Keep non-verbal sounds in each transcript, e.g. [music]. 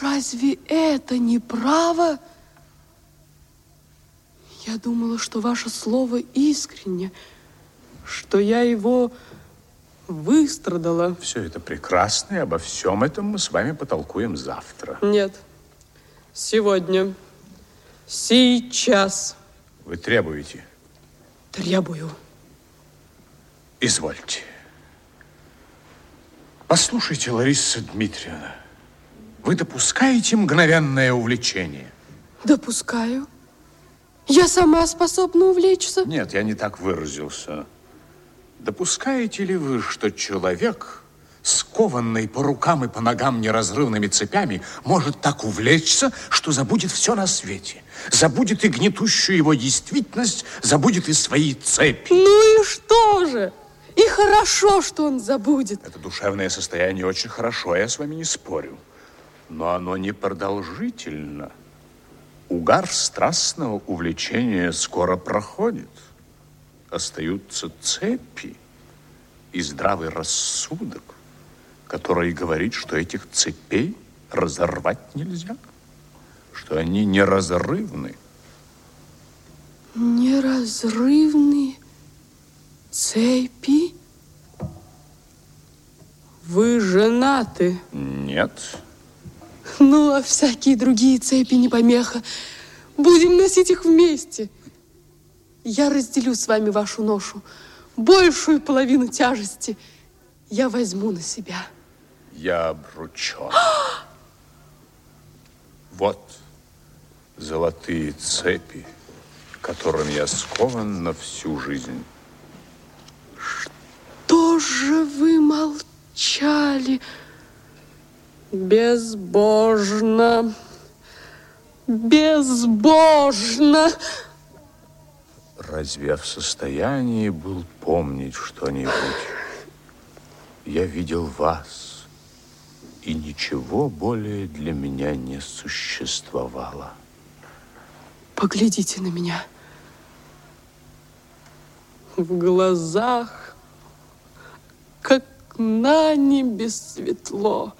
Разве это не право? Я думала, что ваше слово искренне, что я его выстрадала. Все это прекрасно, и обо всем этом мы с вами потолкуем завтра. Нет, сегодня, сейчас. Вы требуете? Требую. Извольте. Послушайте, Лариса Дмитриевна, вы допускаете мгновенное увлечение? Допускаю. Я сама способна увлечься? Нет, я не так выразился. Допускаете ли вы, что человек, скованный по рукам и по ногам неразрывными цепями, может так увлечься, что забудет все на свете? Забудет и гнетущую его действительность, забудет и свои цепи. Ну и что же? И хорошо, что он забудет. Это душевное состояние очень хорошо, я с вами не спорю. Но оно не продолжительно. Угар страстного увлечения скоро проходит. Остаются цепи и здравый рассудок, который говорит, что этих цепей разорвать нельзя, что они неразрывны. Неразрывные цепи? Вы женаты? Нет. Ну, а всякие другие цепи не помеха. Будем носить их вместе. Я разделю с вами вашу ношу. Большую половину тяжести я возьму на себя. Я обручен. [gasps] вот золотые цепи, которым я скован на всю жизнь. Что же вы молчали? Безбожно. Безбожно. Разве я в состоянии был помнить что-нибудь? Я видел вас, и ничего более для меня не существовало. Поглядите на меня. В глазах, как на небе светло.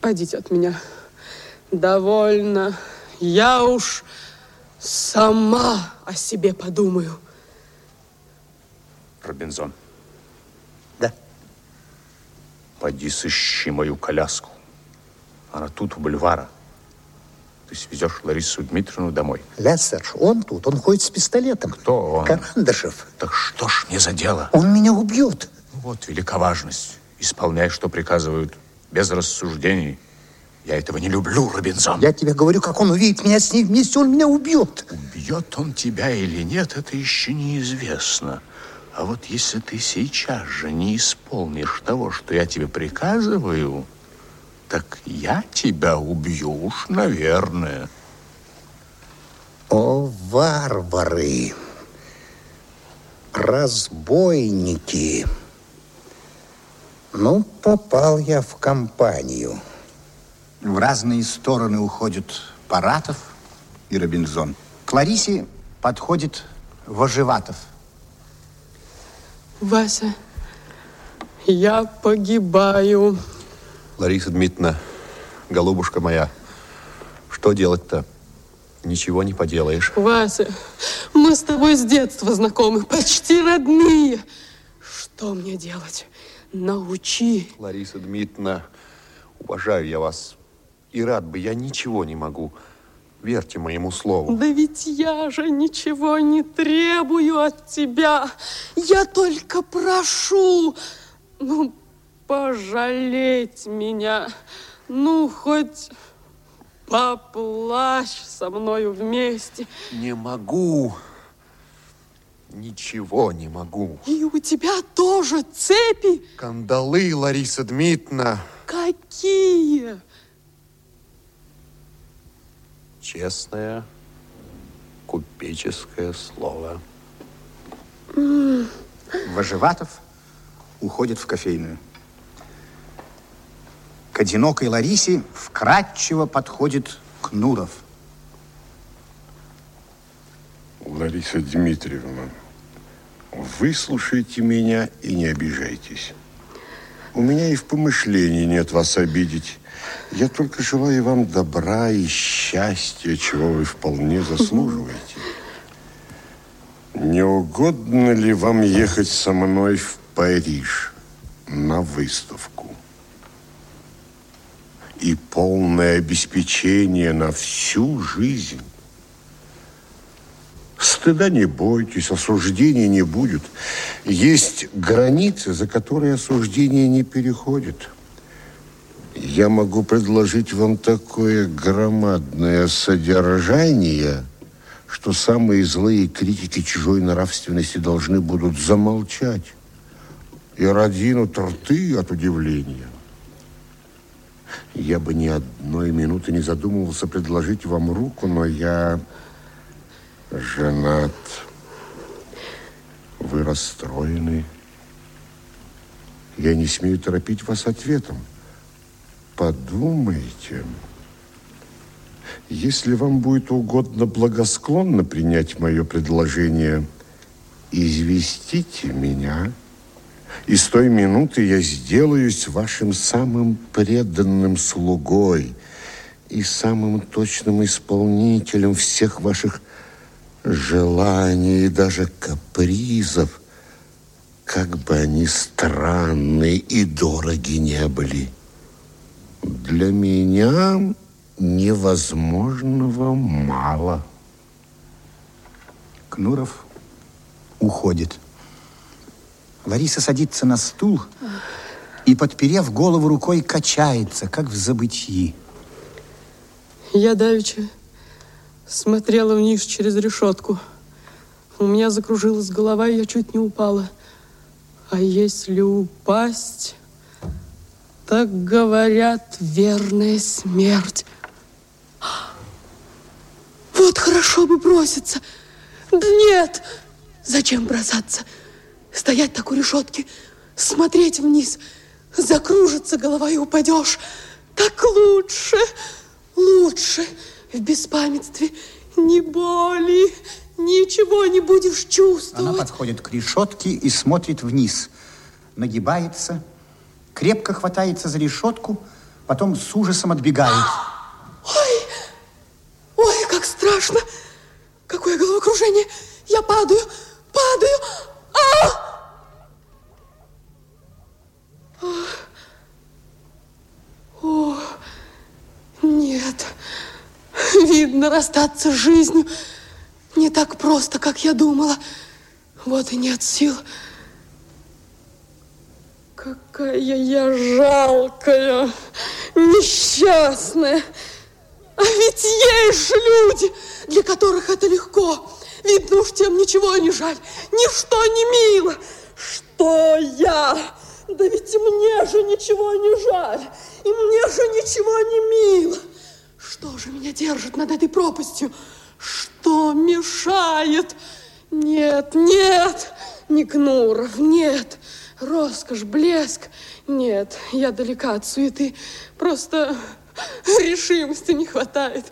Пойдите от меня. Довольно. Я уж сама о себе подумаю. Робинзон. Да. Пойди сыщи мою коляску. Она тут, у бульвара. Ты свезешь Ларису Дмитриевну домой. Ля, Серж, он тут, он ходит с пистолетом. Кто он? Карандашев. Так что ж мне за дело? Он меня убьет. Вот велика важность. Исполняй, что приказывают, без рассуждений. Я этого не люблю, Робинзон. Я тебе говорю, как он увидит меня с ней вместе, он меня убьет. Убьет он тебя или нет, это еще неизвестно. А вот если ты сейчас же не исполнишь того, что я тебе приказываю, так я тебя убью уж, наверное. О, варвары! Разбойники! Ну, попал я в компанию. В разные стороны уходят Паратов и Робинзон. К Ларисе подходит Вожеватов. Вася, я погибаю. Лариса Дмитриевна, голубушка моя, что делать-то? Ничего не поделаешь. Вася, мы с тобой с детства знакомы, почти родные. Что мне делать? Научи. Лариса Дмитриевна, уважаю я вас. И рад бы, я ничего не могу. Верьте моему слову. Да ведь я же ничего не требую от тебя. Я только прошу, ну, пожалеть меня. Ну, хоть поплачь со мною вместе. Не могу. Ничего не могу. И у тебя тоже цепи? Кандалы, Лариса Дмитриевна. Какие? Честное купеческое слово. Вожеватов уходит в кофейную. К одинокой Ларисе вкратчиво подходит Кнуров. Лариса Дмитриевна, выслушайте меня и не обижайтесь. У меня и в помышлении нет вас обидеть. Я только желаю вам добра и счастья, чего вы вполне заслуживаете. Не угодно ли вам ехать со мной в Париж на выставку? И полное обеспечение на всю жизнь. Стыда не бойтесь, осуждения не будет. Есть границы, за которые осуждение не переходит. Я могу предложить вам такое громадное содержание, что самые злые критики чужой нравственности должны будут замолчать и разинут рты от удивления. Я бы ни одной минуты не задумывался предложить вам руку, но я женат. Вы расстроены. Я не смею торопить вас ответом. Подумайте. Если вам будет угодно благосклонно принять мое предложение, известите меня, и с той минуты я сделаюсь вашим самым преданным слугой и самым точным исполнителем всех ваших желаний и даже капризов, как бы они странны и дороги не были. Для меня невозможного мало. Кнуров уходит. Лариса садится на стул и, подперев голову рукой, качается, как в забытии. Я давеча смотрела вниз через решетку. У меня закружилась голова, и я чуть не упала. А если упасть, так говорят, верная смерть. Вот хорошо бы броситься. Да нет, зачем бросаться? Стоять так у решетки, смотреть вниз, закружится голова и упадешь. Так лучше, лучше в беспамятстве ни боли, ничего не будешь чувствовать. Она подходит к решетке и смотрит вниз. Нагибается, крепко хватается за решетку, потом с ужасом отбегает. Ой, ой, как страшно! Какое головокружение! Я падаю, падаю! А! О, нет, видно, расстаться с жизнью не так просто, как я думала. Вот и нет сил. Какая я жалкая, несчастная. А ведь есть же люди, для которых это легко. Видно уж тем ничего не жаль, ничто не мило. Что я? Да ведь и мне же ничего не жаль, и мне же ничего не мило. Что же меня держит над этой пропастью? Что мешает? Нет, нет, не нет. Роскошь, блеск. Нет, я далека от суеты. Просто решимости не хватает.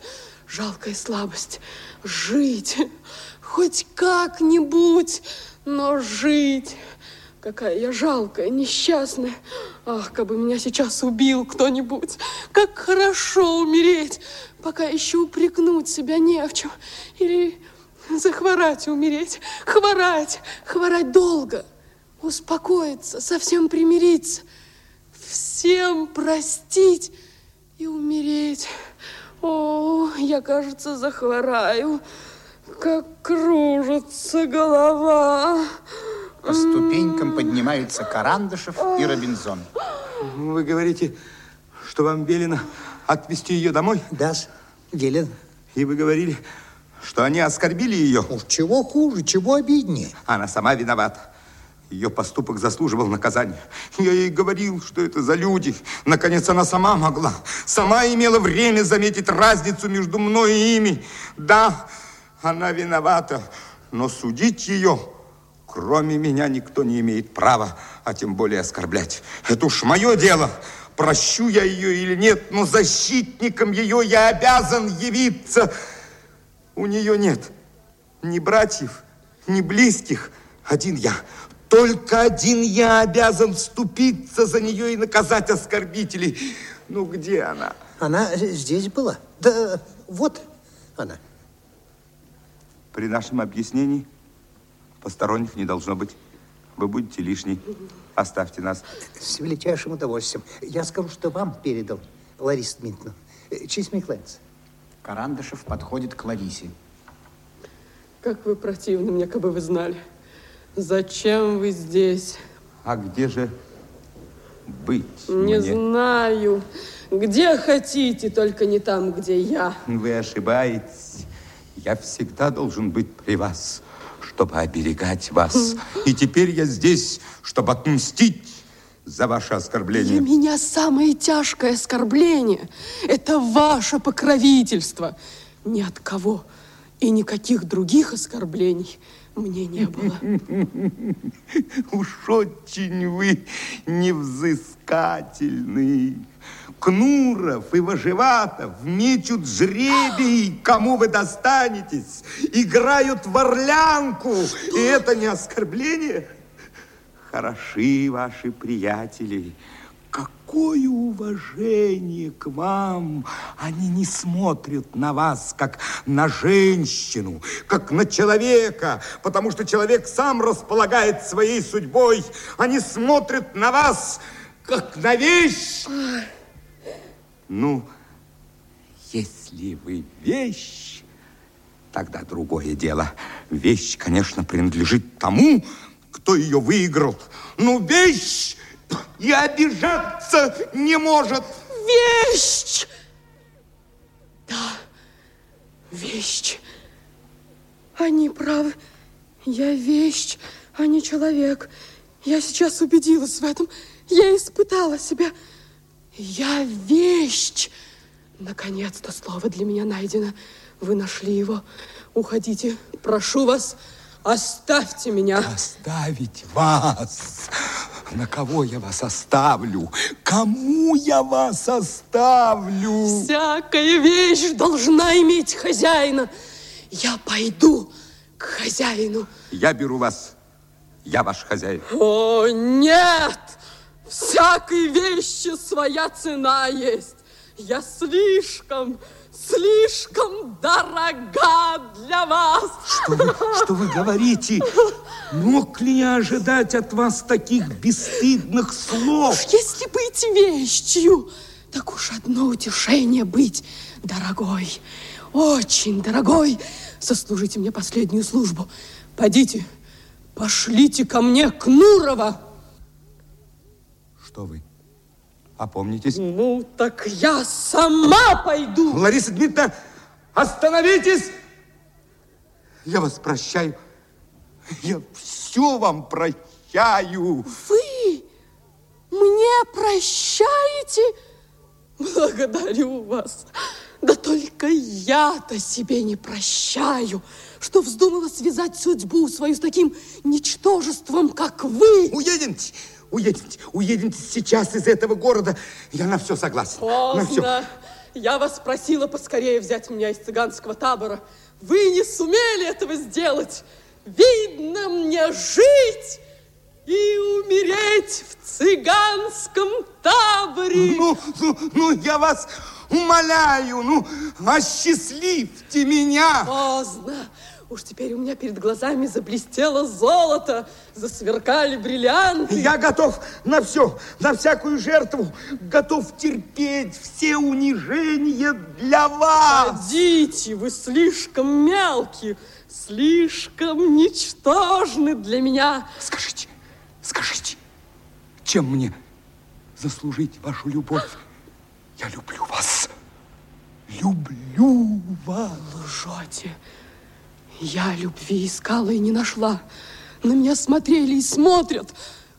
Жалкая слабость. Жить. Хоть как-нибудь, но жить. Какая я жалкая, несчастная. Ах, как бы меня сейчас убил кто-нибудь. Как хорошо умереть, пока еще упрекнуть себя не в чем. Или захворать и умереть. Хворать, хворать долго. Успокоиться, совсем примириться. Всем простить и умереть. О, я, кажется, захвораю. Как кружится голова. По ступенькам поднимаются Карандышев и Робинзон. Вы говорите, что вам велено отвезти ее домой? Да, велен. И вы говорили, что они оскорбили ее? Уж чего хуже, чего обиднее. Она сама виновата. Ее поступок заслуживал наказания. Я ей говорил, что это за люди. Наконец, она сама могла. Сама имела время заметить разницу между мной и ими. Да, она виновата, но судить ее, кроме меня, никто не имеет права, а тем более оскорблять. Это уж мое дело. Прощу я ее или нет, но защитником ее я обязан явиться. У нее нет ни братьев, ни близких. Один я. Только один я обязан вступиться за нее и наказать оскорбителей. Ну, где она? Она здесь была. Да вот она. При нашем объяснении посторонних не должно быть. Вы будете лишний. Оставьте нас. С величайшим удовольствием. Я скажу, что вам передал Лариса Дмитриевна. Э, Честь мне кланяться. Карандышев подходит к Ларисе. Как вы противны мне, как бы вы знали. Зачем вы здесь? А где же быть Не мне? знаю. Где хотите, только не там, где я. Вы ошибаетесь. Я всегда должен быть при вас, чтобы оберегать вас. И теперь я здесь, чтобы отмстить за ваше Для оскорбление. меня самое тяжкое оскорбление – это ваше покровительство. Ни от кого и никаких других оскорблений мне не было. [laughs] Уж очень вы невзыскательны. Кнуров и Вожеватов мечут жребий, кому вы достанетесь, играют в орлянку. И это не оскорбление? Хороши ваши приятели. Какое уважение к вам! Они не смотрят на вас, как на женщину, как на человека, потому что человек сам располагает своей судьбой. Они смотрят на вас, как на вещь. Ну, если вы вещь, тогда другое дело. Вещь, конечно, принадлежит тому, кто ее выиграл. Но вещь и обижаться не может. Вещь! Да, вещь. Они правы. Я вещь, а не человек. Я сейчас убедилась в этом. Я испытала себя. Я вещь. Наконец-то слово для меня найдено. Вы нашли его. Уходите. Прошу вас, оставьте меня. Оставить вас? На кого я вас оставлю? Кому я вас оставлю? Всякая вещь должна иметь хозяина. Я пойду к хозяину. Я беру вас. Я ваш хозяин. О, нет! Всякой вещи своя цена есть. Я слишком, слишком дорога для вас. Что вы, что вы говорите? Мог ли я ожидать от вас таких бесстыдных слов? Уж если быть вещью, так уж одно утешение быть дорогой, очень дорогой. Сослужите мне последнюю службу. Пойдите, пошлите ко мне Кнурова. Что вы? Опомнитесь. Ну, так я сама пойду. Лариса Дмитриевна, остановитесь! Я вас прощаю. Я все вам прощаю. Вы мне прощаете? Благодарю вас. Да только я-то себе не прощаю, что вздумала связать судьбу свою с таким ничтожеством, как вы. Уедемте, уедемте, уедемте сейчас из этого города. Я на все согласен. На все. Поздно. Я вас просила поскорее взять меня из цыганского табора. Вы не сумели этого сделать. Видно мне жить и умереть в цыганском таборе. Ну, ну, ну, я вас умоляю, ну, осчастливьте меня. Поздно. Уж теперь у меня перед глазами заблестело золото, засверкали бриллианты. Я готов на все, на всякую жертву, готов терпеть все унижения для вас. Подите, вы слишком мелкие, слишком ничтожны для меня. Скажите, скажите, чем мне заслужить вашу любовь? Я люблю вас. Люблю вас. Лжете. Я любви искала и не нашла. На меня смотрели и смотрят,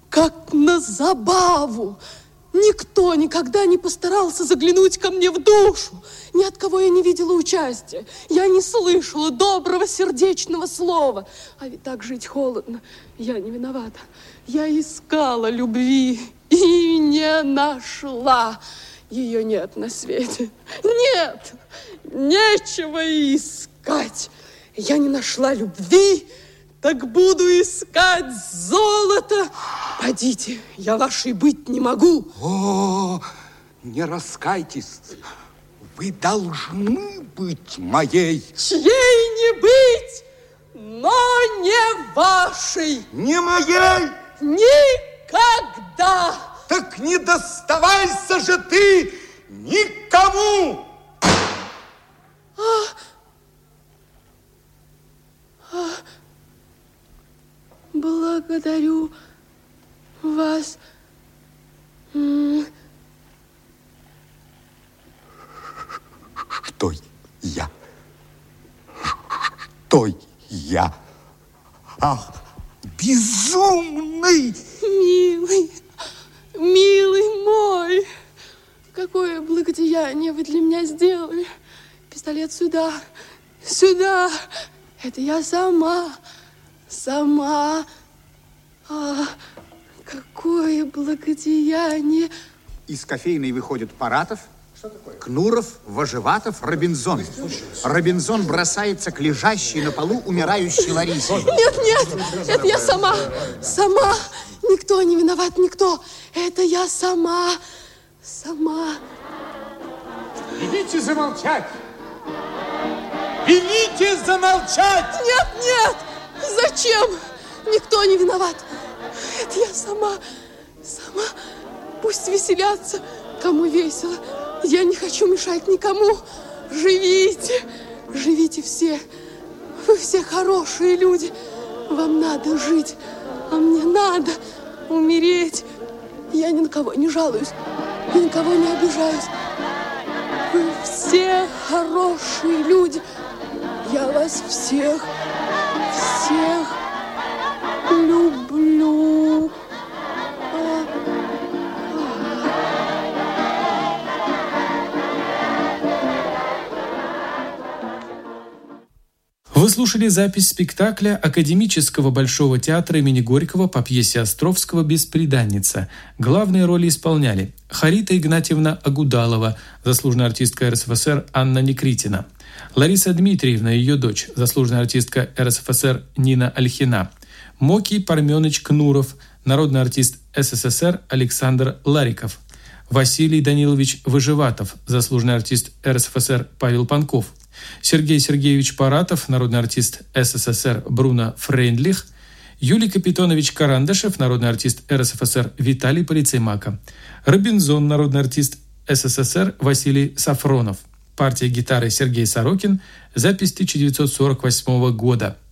как на забаву. Никто никогда не постарался заглянуть ко мне в душу. Ни от кого я не видела участия. Я не слышала доброго сердечного слова. А ведь так жить холодно. Я не виновата. Я искала любви и не нашла. Ее нет на свете. Нет, нечего искать. Я не нашла любви, так буду искать золото. Пойдите, я вашей быть не могу. О, не раскайтесь. Вы должны быть моей. Чьей не быть, но не вашей. Не моей. Никогда. Так не доставайся же ты никому. Благодарю вас. Что я? Что я? Ах, безумный! Милый, милый мой, какое благодеяние вы для меня сделали. Пистолет сюда, сюда. Это я сама, сама. А, какое благодеяние. Из кофейной выходит Паратов, Кнуров, Вожеватов, Робинзон. Робинзон бросается к лежащей на полу умирающей Ларисе. Нет, нет, это я сама, сама. Никто не виноват, никто. Это я сама, сама. Велите замолчать! Велите замолчать! Нет, нет, зачем? Никто не виноват. Это я сама, сама. Пусть веселятся, кому весело. Я не хочу мешать никому. Живите, живите все. Вы все хорошие люди. Вам надо жить, а мне надо умереть. Я ни на кого не жалуюсь, ни на кого не обижаюсь. Вы все хорошие люди. Я вас всех, всех люблю. Вы слушали запись спектакля Академического Большого театра имени Горького по пьесе Островского «Беспреданница». Главные роли исполняли Харита Игнатьевна Агудалова, заслуженная артистка РСФСР Анна Некритина, Лариса Дмитриевна, ее дочь, заслуженная артистка РСФСР Нина Альхина, Моки Парменыч Кнуров, народный артист СССР Александр Лариков, Василий Данилович Выживатов, заслуженный артист РСФСР Павел Панков – Сергей Сергеевич Паратов, народный артист СССР Бруно Фрейндлих, Юлий Капитонович Карандашев, народный артист РСФСР Виталий Полицеймака, Робинзон, народный артист СССР Василий Сафронов, партия гитары Сергей Сорокин, запись 1948 года.